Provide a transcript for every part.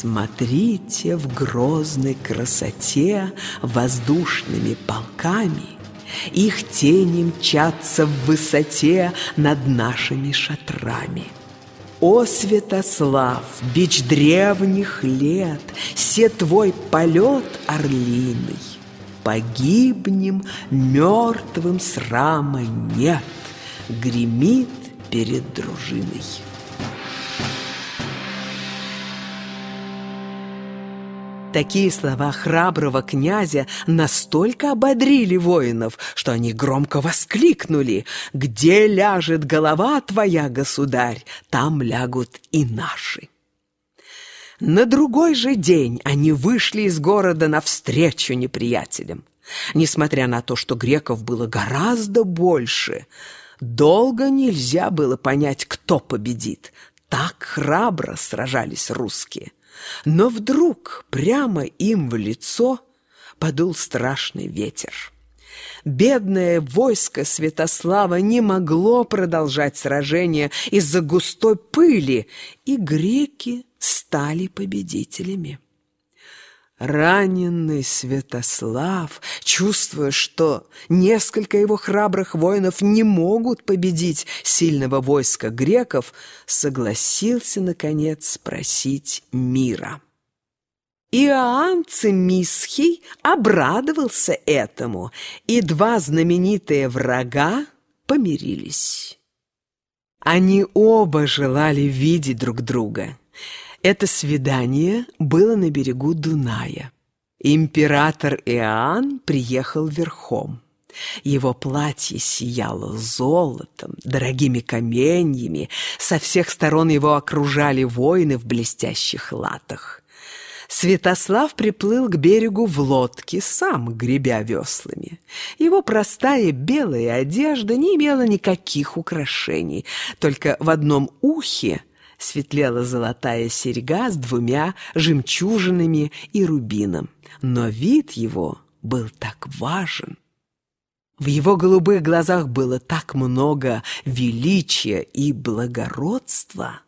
Смотрите в грозной красоте воздушными полками Их тени мчатся в высоте над нашими шатрами. О, Святослав, бич древних лет, Се твой полет орлиный, Погибнем, мертвым срама нет, Гремит перед дружиной. Такие слова храброго князя настолько ободрили воинов, что они громко воскликнули «Где ляжет голова твоя, государь, там лягут и наши». На другой же день они вышли из города навстречу неприятелям. Несмотря на то, что греков было гораздо больше, долго нельзя было понять, кто победит. Так храбро сражались русские. Но вдруг прямо им в лицо подул страшный ветер. Бедное войско Святослава не могло продолжать сражение из-за густой пыли, и греки стали победителями. Раненый Святослав, чувствуя, что несколько его храбрых воинов не могут победить сильного войска греков, согласился, наконец, спросить мира. Иоанн Цимисхий обрадовался этому, и два знаменитые врага помирились. Они оба желали видеть друг друга – это свидание было на берегу Дуная. Император Иоанн приехал верхом. Его платье сияло золотом, дорогими каменьями, со всех сторон его окружали воины в блестящих латах. Святослав приплыл к берегу в лодке, сам гребя веслами. Его простая белая одежда не имела никаких украшений, только в одном ухе светлела золотая серьга с двумя жемчужинами и рубином. Но вид его был так важен. В его голубых глазах было так много величия и благородства,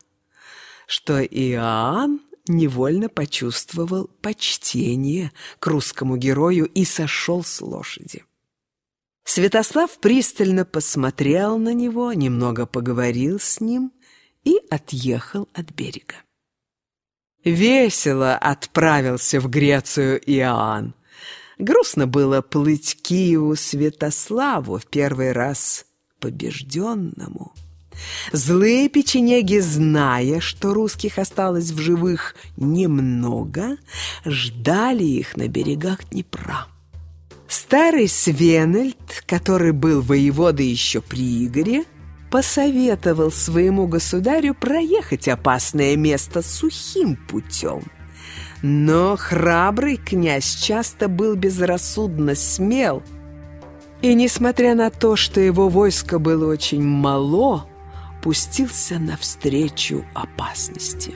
что Иоанн невольно почувствовал почтение к русскому герою и сошел с лошади. Святослав пристально посмотрел на него, немного поговорил с ним и отъехал от берега. Весело отправился в Грецию Иоанн. Грустно было плыть Киеву Святославу в первый раз побежденному. Злые печенеги, зная, что русских осталось в живых немного, ждали их на берегах Днепра. Старый Свенельд, который был воеводой еще при Игоре, посоветовал своему государю проехать опасное место сухим путем. Но храбрый князь часто был безрассудно смел, и, несмотря на то, что его войско было очень мало, пустился навстречу опасности.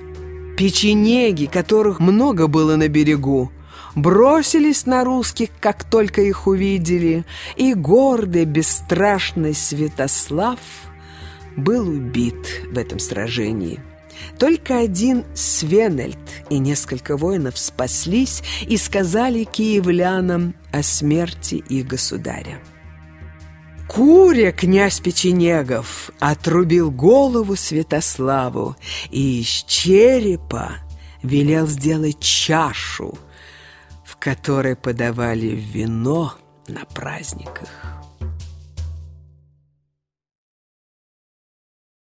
Печенеги, которых много было на берегу, бросились на русских, как только их увидели, и гордый, бесстрашный Святослав – был убит в этом сражении. Только один Свенельд и несколько воинов спаслись и сказали киевлянам о смерти их государя. Куря, князь Печенегов, отрубил голову Святославу и из черепа велел сделать чашу, в которой подавали вино на праздниках.